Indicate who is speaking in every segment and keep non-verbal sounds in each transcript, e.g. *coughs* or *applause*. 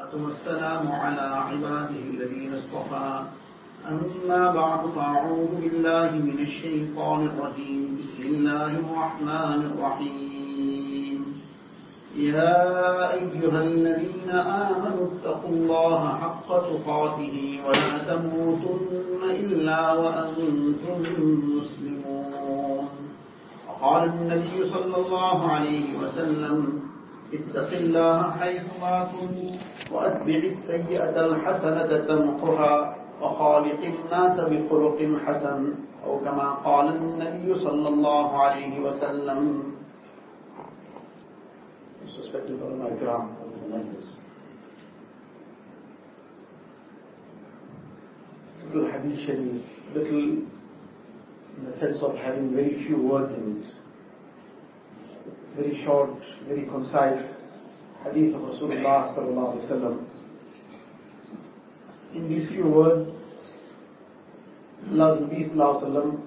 Speaker 1: والسلام على عباده الذين اصطفى. أما بعد فأعوذ بالله من الشيطان الرجيم. بسم الله الرحمن الرحيم. يا أيها الذين آمنوا اتقوا الله حق تقاته ولا تموتن إلا وأنتم مسلمون. وقال النبي صلى الله عليه وسلم اتق الله حيث ما كنت وأتبع السيئة الحسنة تمحها وخالق الناس بخلق حسن أو كما قال النبي صلى الله عليه وسلم. Little hadith sharif little in the sense of having very few words in it. Very short, very concise hadith of Rasulullah sallallahu alaihi. In these few words, Allah Nabi sallallahu alaihi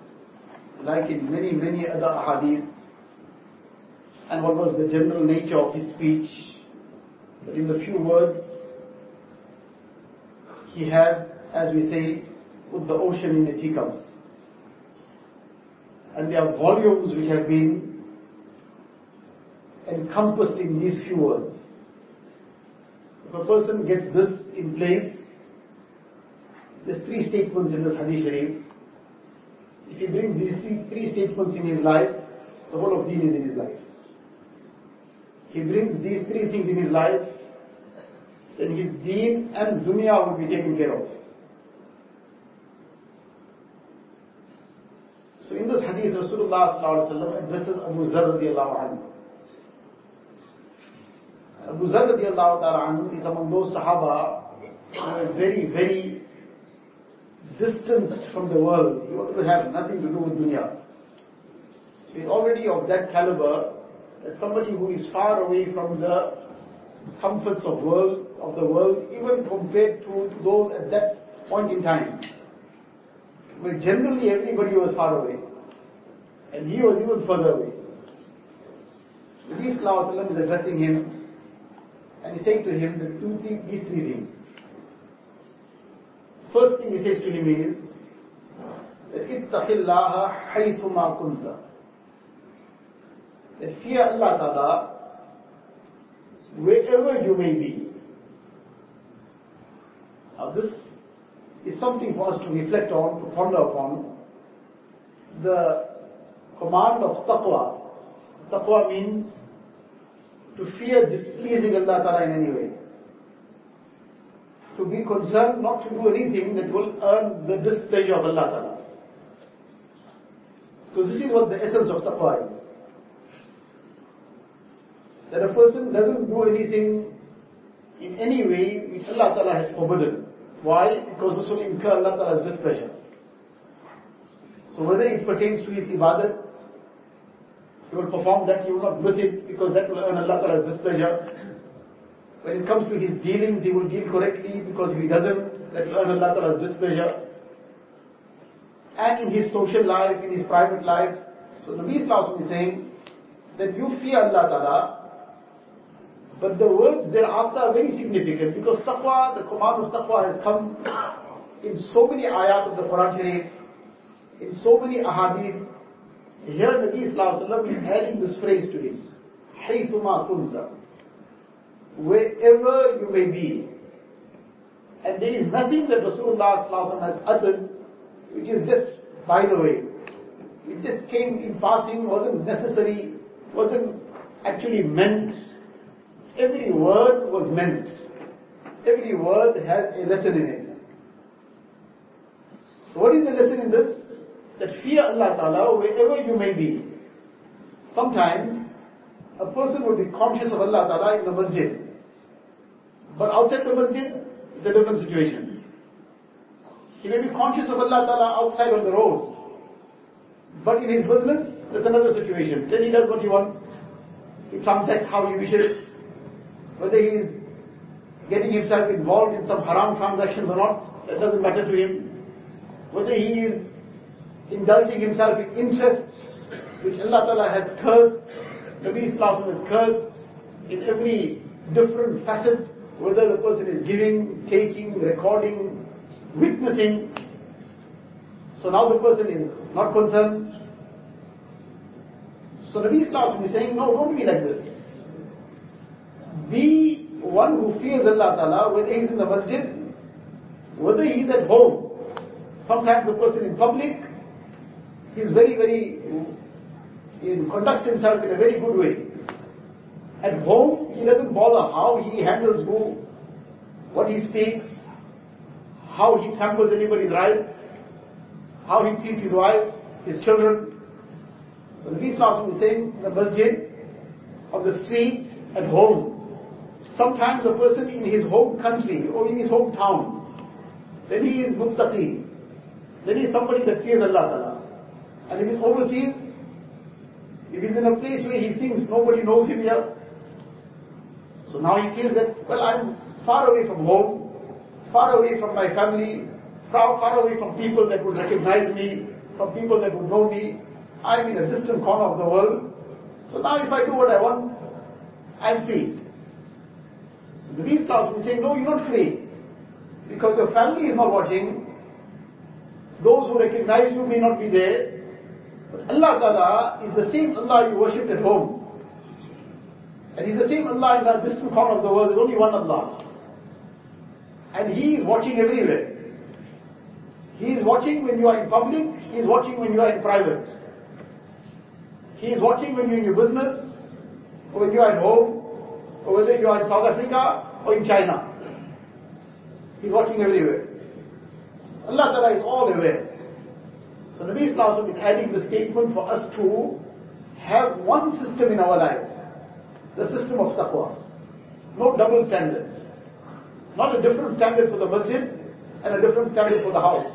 Speaker 1: like in many, many other hadith, and what was the general nature of his speech, but in the few words, he has, as we say, put the ocean in the teacups. And there are volumes which have been encompassed in these few words. If a person gets this in place, there's three statements in this Hadith Sharif. If he brings these three, three statements in his life, the whole of deen is in his life. He brings these three things in his life, then his deen and dunya will be taken care of. So in this hadith, Rasulullah addresses Abu Zar radiallahu anhu. Abu Zar radiallahu ta'ala is among those Sahaba who are very, very distanced from the world. He to have nothing to do with dunya. So he's already of that caliber that somebody who is far away from the comforts of world of the world, even compared to those at that point in time. But generally everybody was far away. And he was even further away. Nabi Sallallahu is addressing him and he said to him that two th- these three things. First thing he says to him is that ittaqillaha haythuma kunta. That fear Allah Ta'ala wherever you may be. Now this is something for us to reflect on, to ponder upon. The command of taqwa. Taqwa means to fear displeasing Allah Ta'ala in any way. To be concerned not to do anything that will earn the displeasure of Allah Ta'ala. Because this is what the essence of taqwa is. That a person doesn't do anything in any way which Allah Ta'ala has forbidden. Why? Because this will incur Allah Ta'ala's displeasure. So whether it pertains to his ibadat, he will perform that, he will not miss it because that will earn Allah Ta'ala's displeasure. When it comes to his dealings, he will deal correctly because if he doesn't, that will earn Allah Ta'ala's displeasure. And in his social life, in his private life. So Nabi Sallallahu is saying that you fear Allah Ta'ala, but the words thereafter are very significant because taqwa, the command of taqwa has come *coughs* in so many ayat of the Quran in so many ahadith. Here Nabi Sallallahu is adding this phrase to it. حَيْثُمَا كُنْتَ Wherever you may be. And there is nothing that Rasulullah Sallallahu has uttered which is just by the way. It just came in passing, wasn't necessary, wasn't actually meant. Every word was meant. Every word has a lesson in it. So what is the lesson in this? That fear Allah Ta'ala wherever you may be. Sometimes a person will be conscious of Allah Ta'ala in the masjid. But outside the masjid, it's a different situation. He may be conscious of Allah Ta'ala outside on the road. But in his business, that's another situation. Then he does what he wants. He transacts how he wishes. Whether he is getting himself involved in some haram transactions or not, that doesn't matter to him. Whether he is indulging himself in interests which Allah Ta'ala has cursed, Nabi Islam has cursed in every different facet whether the person is giving, taking, recording, witnessing. So now the person is not concerned. So Nabi Islam is saying, no, don't be like this. Be one who fears Allah Ta'ala, whether he's in the masjid, whether he's at home. Sometimes the person in public, he's very, very, he conducts himself in a very good way. At home, he doesn't bother how he handles who, what he speaks, how he tramples anybody's rights, how he treats his wife, his children. So the Islam is saying in the masjid, on the street, at home. Sometimes a person in his home country or in his hometown, then he is muttaqi. Then he is somebody that fears Allah Ta'ala. If he's overseas, if he's in a place where he thinks nobody knows him here, so now he feels that, well, I'm far away from home, far away from my family, far, far away from people that would recognize me, from people that would know me. I'm in a distant corner of the world. So now if I do what I want, I'm free. So the Beast is saying, no, you're not free. Because your family is not watching. Those who recognize you may not be there. Allah Ta'ala is the same Allah you worship at home. And He's the same Allah in that distant corner of the world. There's only one Allah. And He is watching everywhere. He is watching when you are in public. He is watching when you are in private. He is watching when you're in your business, or when you are at home, or whether you are in South Africa or in China. He's watching everywhere. Allah Ta'ala is all aware. So Nabi Islam is adding the statement for us to have one system in our life. The system of taqwa. No double standards. Not a different standard for the masjid and a different standard for the house.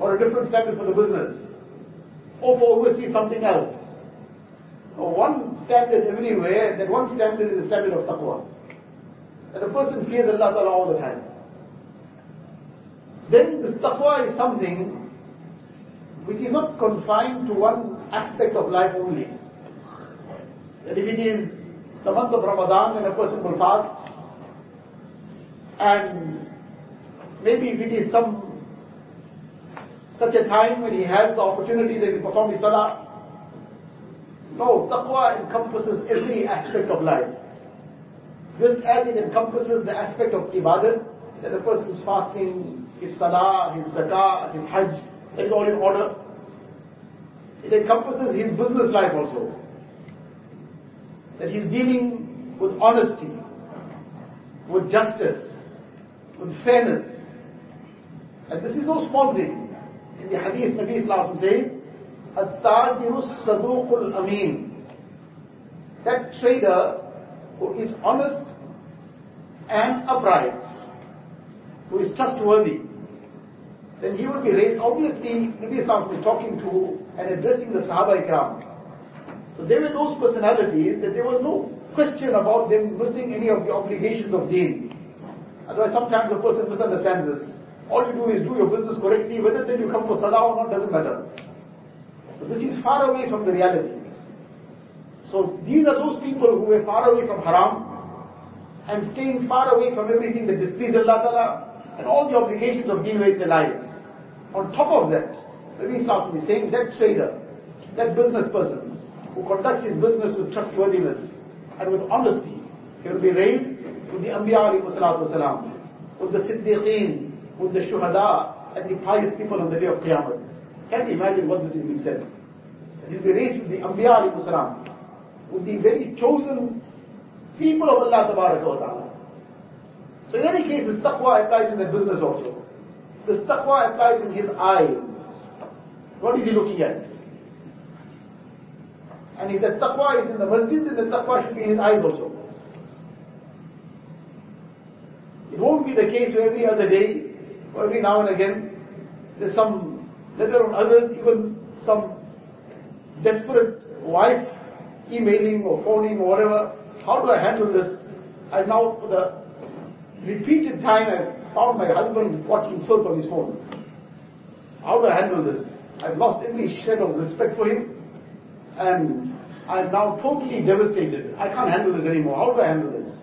Speaker 1: Or a different standard for the business. Or for overseas something else. One standard everywhere, that one standard is the standard of taqwa. That a person fears Allah all the time. Then this taqwa is something which is not confined to one aspect of life only. That if it is the month of Ramadan when a person will fast, and maybe if it is some such a time when he has the opportunity that he perform his salah. No, taqwa encompasses every aspect of life. Just as it encompasses the aspect of ibadah, that a person is fasting, his salah, his zakah, his hajj, that is all in order. It encompasses his business life also that he's dealing with honesty, with justice, with fairness. And this is no small thing. In the hadith, Nabi Islam says, التاجر الصدوق الأمين That trader who is honest and upright, who is trustworthy, then he will be raised. Obviously, Nabi Islam is talking to and addressing the Sahaba Ikram. So they were those personalities that there was no question about them missing any of the obligations of deen. Otherwise sometimes a person misunderstands this. All you do is do your business correctly, whether then you come for salah or not doesn't matter. So this is far away from the reality. So these are those people who were far away from haram and staying far away from everything that displeased Allah Ta'ala and all the obligations of deen with their lives. On top of that, Nabi Islam is saying that trader, that business person, who conducts his business with trustworthiness and with honesty, he will be raised with the Anbiya wasalam, with the Siddiqeen, with the Shuhada, and the pious people on the day of Qiyamah. Can you imagine what this is being said? He will be raised with the Anbiya wasalam, with the very chosen people of Allah Ta'ala. So in any case, this taqwa applies in the business also. This taqwa applies in his eyes. What is he looking at? And if the taqwa is in the masjid, then the taqwa should be in his eyes also. It won't be the case where every other day, or every now and again, there's some, letter on others, even some desperate wife emailing or phoning or whatever. How do I handle this? I now, for the repeated time, I found my husband watching filth on his phone. How do I handle this? I've lost every shred of respect for him and I'm now totally devastated. I can't handle this anymore. How do I handle this?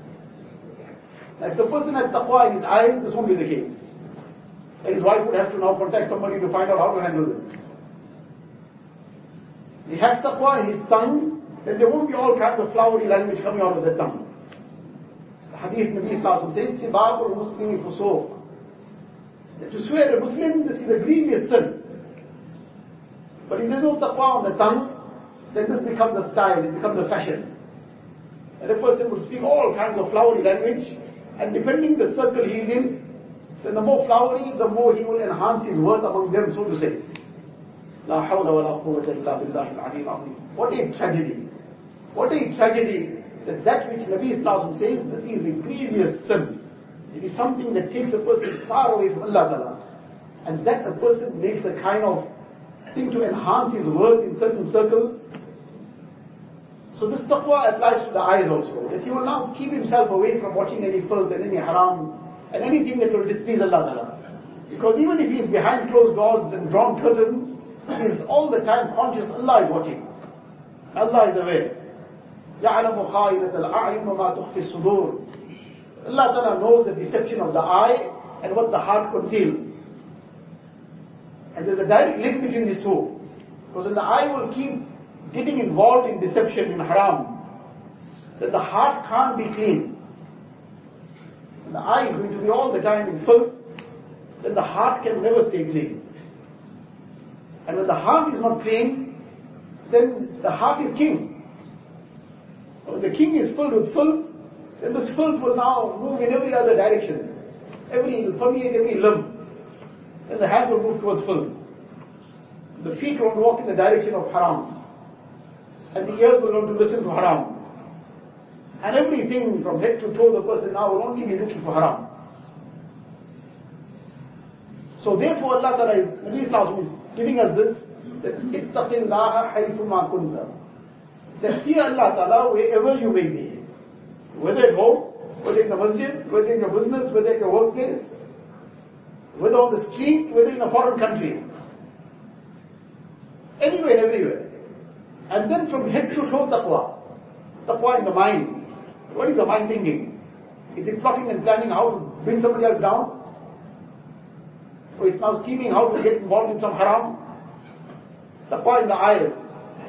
Speaker 1: If the person has taqwa in his eyes, this won't be the case. And his wife would have to now contact somebody to find out how to handle this. He has taqwa in his tongue, then there won't be all kinds of flowery language coming out of the tongue. The hadith Nabi Sallallahu says, Sibab al-Muslimi fusuq. To swear a Muslim, this is a grievous sin. But if there's no taqwa on the tongue, then this becomes a style, it becomes a fashion. And a person will speak all kinds of flowery language, and depending the circle he's in, then the more flowery, the more he will enhance his worth among them, so to say. La hawla wa la quwwata illa billahi al What a tragedy. What a tragedy that that which Nabi Islam says, this is a grievous sin. It is something that takes a person far away from Allah And that a person makes a kind of thing to enhance his worth in certain circles. So this taqwa applies to the eyes also. That he will now keep himself away from watching any filth and any haram and anything that will displease Allah Ta'ala. Because even if he is behind closed doors and drawn curtains, he is all the time conscious Allah is watching. Allah is aware. يَعْلَمُ خَائِنَةَ الْأَعْيُنُ وَمَا تُخْفِي الصُّدُورُ Allah Ta'ala knows the deception of the eye and what the heart conceals. And there's a direct link between these two. Because the eye will keep getting involved in deception, in haram, then the heart can't be clean. And the eye is going to be all the time in filth, then the heart can never stay clean. And when the heart is not clean, then the heart is king. When the king is filled with filth, then this filth will now move in every other direction. Every, permeate every limb Then the hands will move towards filth. The feet will walk in the direction of haram. And the ears will not listen to haram. And everything from head to toe, the person now will only be looking for haram. So therefore Allah Ta'ala is, Nabi Islam is giving us this, that اتَّقِ اللَّهَ حَيْثُ مَا كُنْتَ That fear Allah Ta'ala wherever you may be. Whether at home, whether in the masjid, whether in your business, whether at your workplace, whether on the street, whether in a foreign country. Anywhere, everywhere. And then from head to toe taqwa. Taqwa in the mind. What is the mind thinking? Is it plotting and planning how to bring somebody else down? Or it's now scheming how to get involved in some haram? Taqwa in the eyes.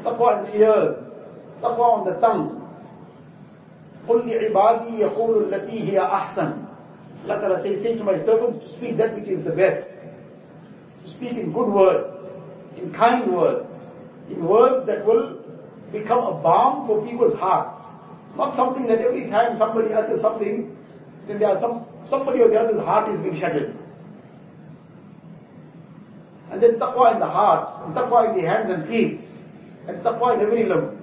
Speaker 1: Taqwa in the ears. Taqwa on the tongue. قل لعبادي يقول التي هي أحسن Allah Ta'ala says, say to my servants to speak that which is the best. To speak in good words, in kind words, in words that will become a balm for people's hearts. Not something that every time somebody utters something, then there are some, somebody or the other's heart is being shattered. And then taqwa in the heart, and taqwa in the hands and feet, and taqwa in every limb.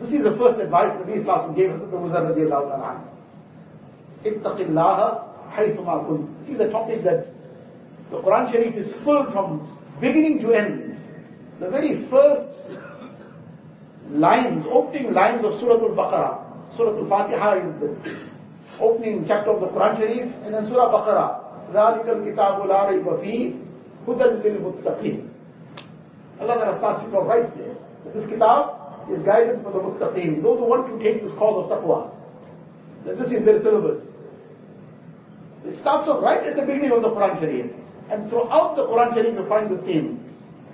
Speaker 1: This is the first advice that Nabi Islam gave us to Muzar radiallahu ta'ala. اتق الله حيث ما كنت. This is a topic that the Quran Sharif is full from beginning to end. The very first lines, opening lines of Surah Al-Baqarah. Surah Al-Fatiha is the opening chapter of the Quran Sharif, and then Surah Baqarah. ذَلِكَ الْكِتَابُ لَا رَيْبَ فِيهِ هُدًى لِلْمُتَّقِينَ Allah Ta'ala starts it off right there. This kitab is guidance for the muttaqeen, those who want to take this cause of taqwa. That this is their syllabus. It starts off right at the beginning of the Quran Sharif. And throughout the Quran Sharif you find this theme.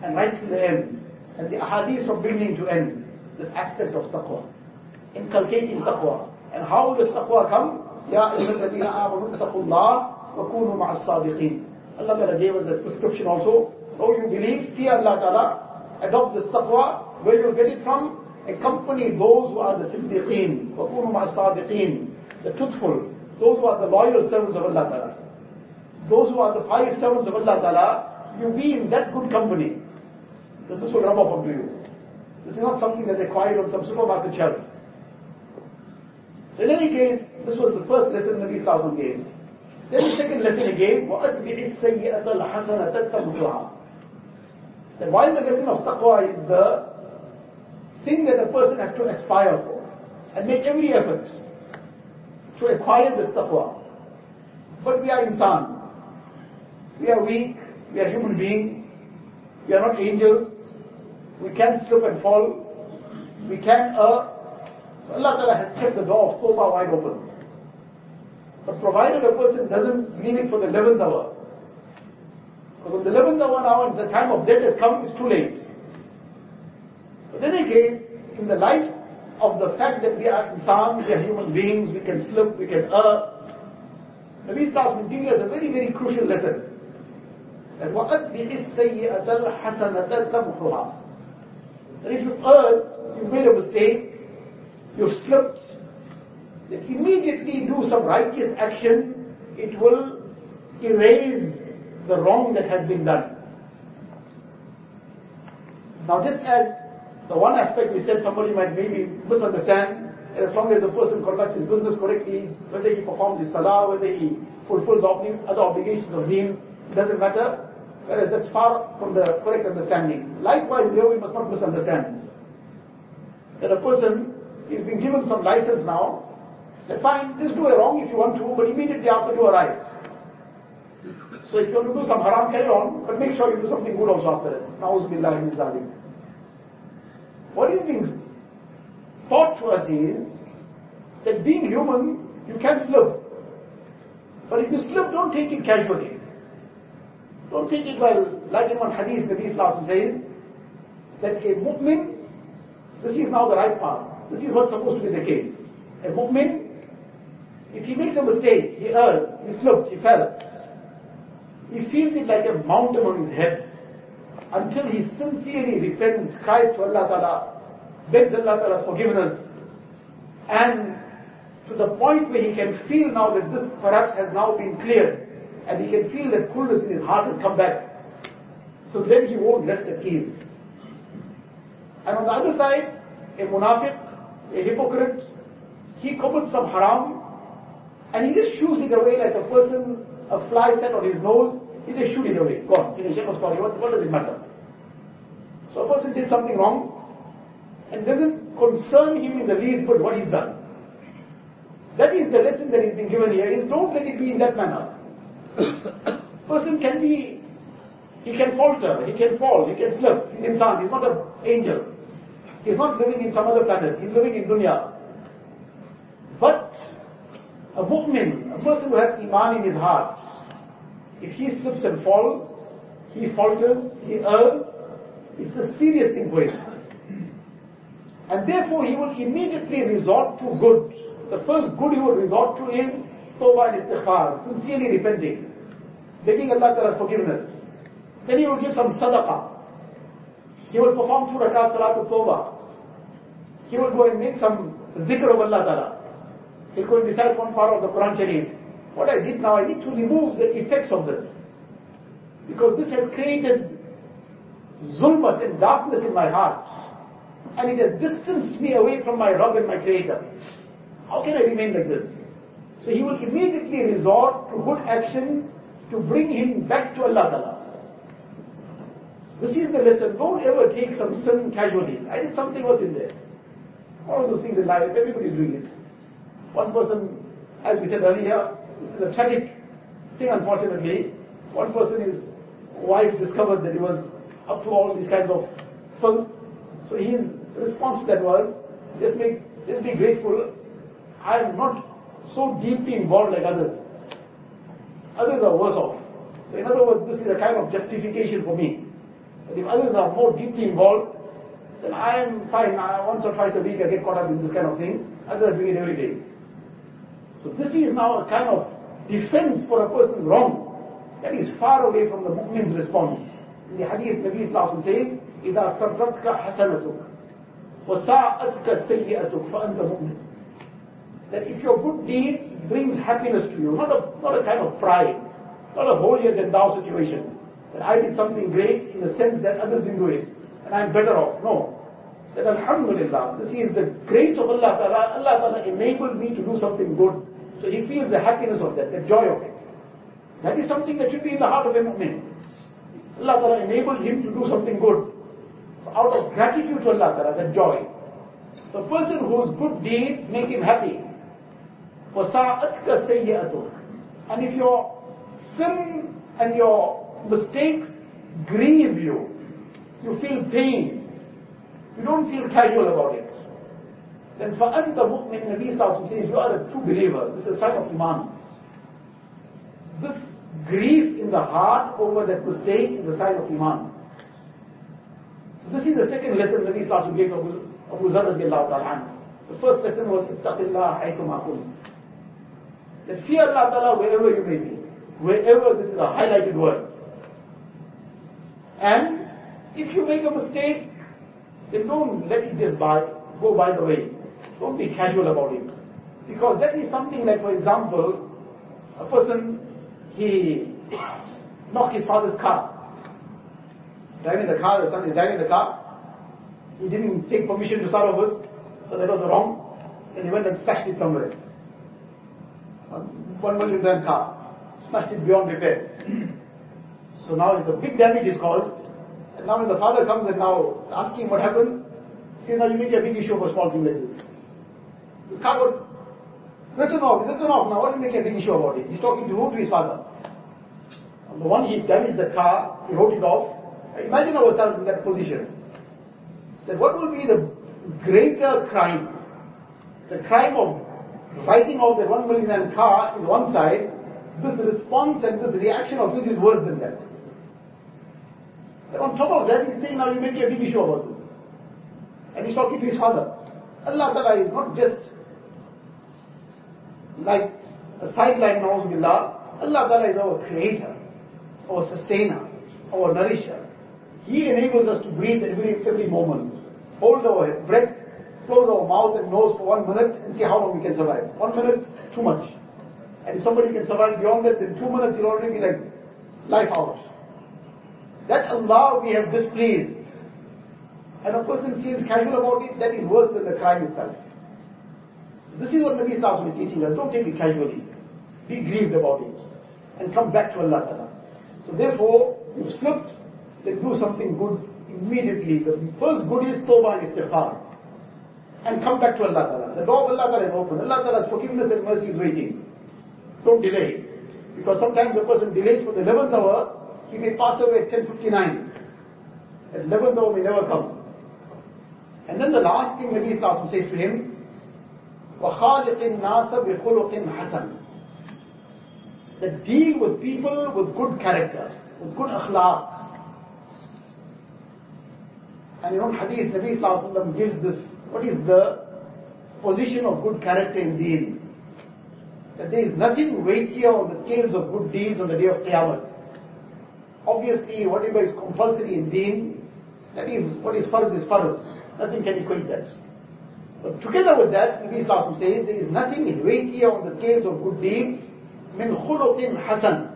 Speaker 1: And right to the end. And the ahadith from beginning to end. This aspect of taqwa. Inculcating taqwa. And how does taqwa come? يا أيها الذين آمنوا اتقوا الله وكونوا مع الصادقين. Allah Ta'ala gave us that prescription also. Oh, you believe, fear Allah Ta'ala, adopt this taqwa, where you get it from? Accompany those who are the siddiqeen, وَكُونُوا مَعَ الصَّادِقِينَ The truthful, those who are the loyal servants of Allah Ta'ala. Those who are the pious servants of Allah Ta'ala, you be in that good company. So this will rub off onto you. This is not something that's acquired on some supermarket shelf. So in any case, this was the first lesson Nabi Sallallahu gave. Then the second lesson he gave, وَأَتْبِعِ السَّيِّئَةَ الْحَسَنَةَ تَمْحُهَا That while the lesson of taqwa is the thing that a person has to aspire for, and make every effort to acquire this taqwa. But we are insan. We are weak, we are human beings, we are not angels, we can slip and fall, we can err. Allah Ta'ala has kept the door of tawbah wide open. But provided a person doesn't leave it for the 11th hour. Because when the 11th hour now, the time of death has come, it's too late. But in any case, in the light of the fact that we are insans, we are human beings, we can slip, we can err, Nabi starts giving us a very, very crucial lesson. That وَأَتْبِعِ السَّيِّئَةَ الْحَسَنَةَ تَمْحُهَا That if you've erred, you've made a mistake, you've slipped, that immediately do some righteous action, it will erase the wrong that has been done. Now just as the one aspect we said somebody might maybe misunderstand, as long as the person conducts his business correctly, whether he performs his salah, whether he fulfills other obligations of deen, it doesn't matter. Whereas that's far from the correct understanding. Likewise here we must not misunderstand. That a person is being given some license now, that fine, just do a wrong if you want to, but immediately after do a right. So if you want to do some haram, carry on, but make sure you do something good also after it. Na'uzubillah min zalik. What is being taught to us is that being human, you can slip. But if you slip, don't take it casually. Don't take it well. Like in one hadith, the Islam says that a mu'min, this is now the right path. This is what's supposed to be the case. A mu'min if he makes a mistake, he errs, he slipped, he fell, he feels it like a mountain on his head until he sincerely repents, cries to Allah Ta'ala, begs Allah Ta'ala's forgiveness, and to the point where he can feel now that this perhaps has now been cleared, and he can feel that coolness in his heart has come back. So then he won't rest at ease. And on the other side, a munafiq, a hypocrite, he commits some haram, and he just shoots it away like a person, a fly set on his nose, he just shoots it away. Gone. Finish end of story. What, what does it matter? So a person did something wrong, and doesn't concern him in the least but what he's done. That is the lesson that is being given here, is don't let it be in that manner. *coughs* person can be, he can falter, he can fall, he can slip, he's insan, he's not an angel. He's not living in some other planet, he's living in dunya. But a mu'min, a person who has iman in his heart, if he slips and falls, he falters, he errs, it's a serious thing for him. And therefore he will immediately resort to good. The first good he will resort to is tawbah and istighfar, sincerely repenting, begging Allah Ta'ala's forgiveness. Then he will give some sadaqah. He will perform two rakat salat tawbah. He will go and make some zikr of Allah Ta'ala. He could recite one part of the Quran Sharif. What I did now, I need to remove the effects of this. Because this has created zulmat and darkness in my heart. And it has distanced me away from my Rabb and my Creator. How can I remain like this? So he will immediately resort to good actions to bring him back to Allah Ta'ala. This is the lesson. Don't ever take some sin casually. I did something, was in there? All of those things in life, everybody is doing it. One person, as we said earlier, this is a tragic thing unfortunately. One person, his wife discovered that he was up to all these kinds of filth. So his response to that was, just make, just be grateful. I am not so deeply involved like others. Others are worse off. So in other words, this is a kind of justification for me. If others are more deeply involved, then I am fine. I, once or twice a week I get caught up in this kind of thing. Others are doing it every day. So this is now a kind of defense for a person's wrong. That is far away from the mu'min's response In the hadith, Nabi Sallallahu says, إِذَا سَرَّتْكَ حَسَنَتُكَ وَسَاءَتْكَ سَيِّئَتُكَ فَأَنْتَ مُؤْمِنٌ That if your good deeds brings happiness to you, not a, not a kind of pride, not a holier than thou situation, that I did something great in the sense that others didn't do it, and I'm better off. No that Alhamdulillah, this is the grace of Allah Ta'ala, Allah Ta'ala enabled me to do something good. So he feels the happiness of that, the joy of it. That is something that should be in the heart of a mu'min. Allah Ta'ala enabled him to do something good. Out of gratitude to Allah Ta'ala, that joy. The person whose good deeds make him happy. وَسَاءَتْكَ سَيِّئَتُكَ And if your sin and your mistakes grieve you, you feel pain, you don't feel casual about it. Then فَأَنْتَ مُؤْمِنْ Nabi Sallallahu says, you are a true believer. This is a sign of Iman. this grief in the heart over that mistake is a sign of Iman. So this is the second lesson that Sallallahu gave Abu, Abu Zar ta'ala The first lesson was, Ittaqillah haythuma kun. That fear Allah ta'ala wherever you may be. Wherever this is a highlighted word. And if you make a mistake, then don't let it just by, go by the way. Don't be casual about it. Because that is something like, for example, a person, he knocked his father's car. Driving the car, son is driving the car. He didn't take permission to start with, so that was wrong. And he went and smashed it somewhere. One million rand car. Smashed it beyond repair. so now it's a big damage is caused. And now when the father comes and now asking what happened, see now you make a big issue a small thing like this. The car got written off, it's written off now, what do you make a big issue about it? He's talking to who? To his father. The one he damaged the car, he wrote it off. Imagine ourselves in that position. That what will be the greater crime? The crime of writing off the one million car is one side. This response and this reaction of his is worse than that. And on top of that, he's saying now you make a big issue about this. And he's talking to his father. Allah Ta'ala is not just like a sideline, na'uzubillah. Allah Ta'ala is our creator, our sustainer, our nourisher. He enables us to breathe every, every moment. Hold our breath, close our mouth and nose for one minute and see how long we can survive. One minute, too much. And if somebody can survive beyond that, then two minutes he'll already be like life out. That Allah we have displeased. And a person feels casual about it, that is worse than the crime itself. This is what Nabi Sallallahu is teaching us. Don't take it casually. Be grieved about it. And come back to Allah Ta'ala. So therefore, you've slipped, then do something good immediately. The first good is tawbah and istighfar. And come back to Allah Ta'ala. The door of Allah Ta'ala is open. Allah Ta'ala's forgiveness and mercy is waiting. Don't delay. Because sometimes a person delays for the 11th hour, he may pass away at 10.59. At 11th hour may never come. And then the last thing Nabi Sallallahu says to him, وَخَالِقِ النَّاسَ بِخُلُقٍ حَسَنٍ That deal with people with good character, with good akhlaq. And in one hadith, Nabi Sallallahu gives this, what is the position of good character in deen? That there is nothing weightier on the scales of good deeds on the day of Qiyamah. Obviously, whatever is compulsory in deen, that is, what is farz is farz. Nothing can equate that. But together with that, Nabi Sallallahu says, there is nothing weightier on the scales of good deeds, min khuluqin hasan,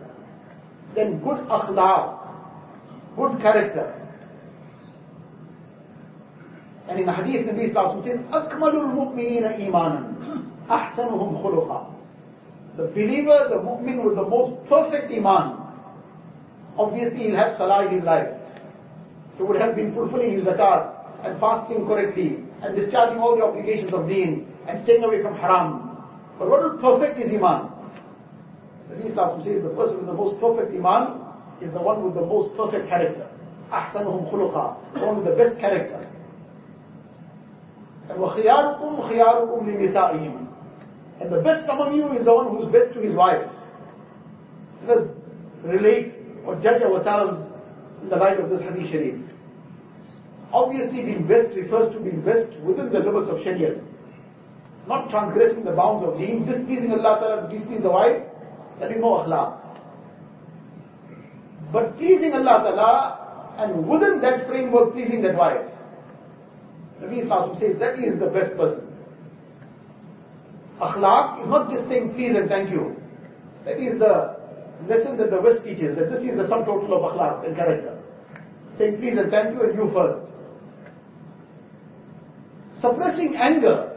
Speaker 1: than good akhlaq, good character. And in the hadith, Nabi Sallallahu says, أكمل mu'minina إيماناً أحسنهم khuluqa. The believer, the mu'min with the most perfect iman, obviously he'll have salah in his life. He would have been fulfilling his zakat and fasting correctly and discharging all the obligations of deen and staying away from haram. But what will perfect his iman? The Islam says the person with the most perfect iman is the one with the most perfect character. أحسنهم خلقا, the one with the best character. And وَخِيَارُكُمْ خِيَارُكُمْ لِنِسَائِهِمْ And the best among you is the one who's best to his wife. Let us relate or judge ourselves in the light of this hadith sharif. Obviously being best refers to being best within the limits of Sharia. Not transgressing the bounds of deen, displeasing Allah Ta'ala, displeasing the wife, that is no akhlaq. But pleasing Allah Ta'ala, and within that framework pleasing that wife. Nabi Islam says that is the best person. Akhlaq is not just saying please and thank you. That is the lesson that the West teaches, that this is the sum total of akhlaq and character. Saying please and thank you and you first. Suppressing anger,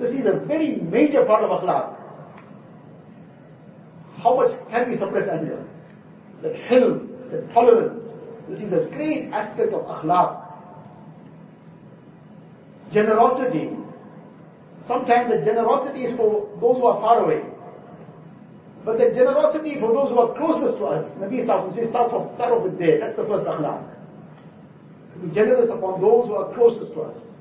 Speaker 1: this is a very major part of akhlaq. How much can we suppress anger? The hilm, the tolerance. This is a great aspect of akhlaq. Generosity. Sometimes the generosity is for those who are far away. But the generosity for those who are closest to us, Nabi Sallallahu says, start off, start off with there. That's the first akhlaq. Be generous upon those who are closest to us.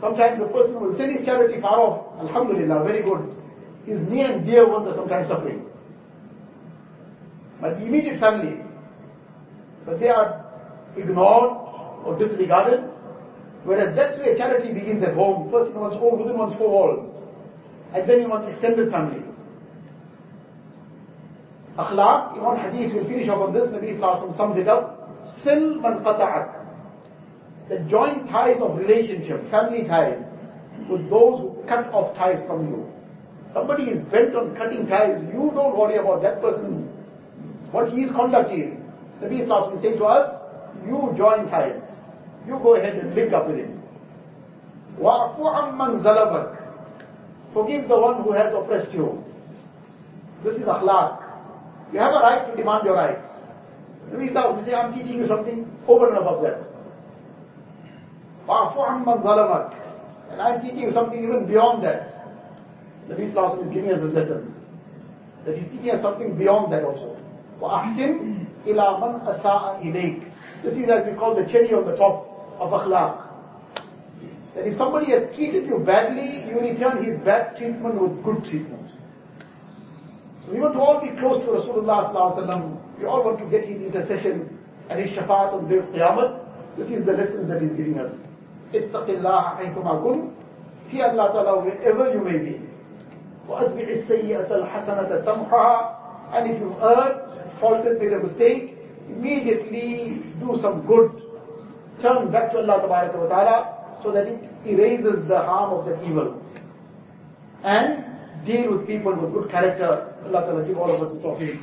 Speaker 1: Sometimes a person will send his charity far off. Alhamdulillah, very good. His near and dear ones are sometimes suffering. But the immediate family, but they are ignored or disregarded. Whereas that's where charity begins at home. First in one's home, within one's four walls. And then in one's extended family. Akhlaq, in one hadith, we'll finish off on this, Nabi Sallallahu sums it up. Sil man qata'ak The joint ties of relationship, family ties, with those who cut off ties from you. Somebody is bent on cutting ties, you don't worry about that person's, what his conduct is. Nabi Sallallahu saying to us, you join ties. You go ahead and link up with him. وَعْفُ عَمَّنْ زَلَبَكَ Forgive the one who has oppressed you. This is akhlaq. You have a right to demand your rights. Nabi Sallallahu say, I'm teaching you something over and above that. وَعْفُ عَمَّنْ ظَلَمَكَ And I'm teaching you something even beyond that. Nabi Sallallahu is giving us a lesson. That he's teaching us something beyond that also. وَأَحْسِنْ إِلَى مَنْ أَسَاءَ إِلَيْكَ This is as we call the cherry on the top of akhlaq. That if somebody has treated you badly, you return his bad treatment with good treatment. So we want to all be close to Rasulullah sallallahu We all want to get his intercession and his shafaat on the day of Qiyamah. This is the lessons that he's giving us. ittaqillah haythuma kun. Fear Allah Ta'ala wherever you may be. وَأَتْبِعِ السَّيِّئَةَ الْحَسَنَةَ تَمْحَهَا And if you err, faulted, made a mistake, immediately do some good. Turn back to Allah Ta'ala ta so that it erases the harm of the evil. And deal with people with good character. Allah Ta'ala give all of us the tawfiq.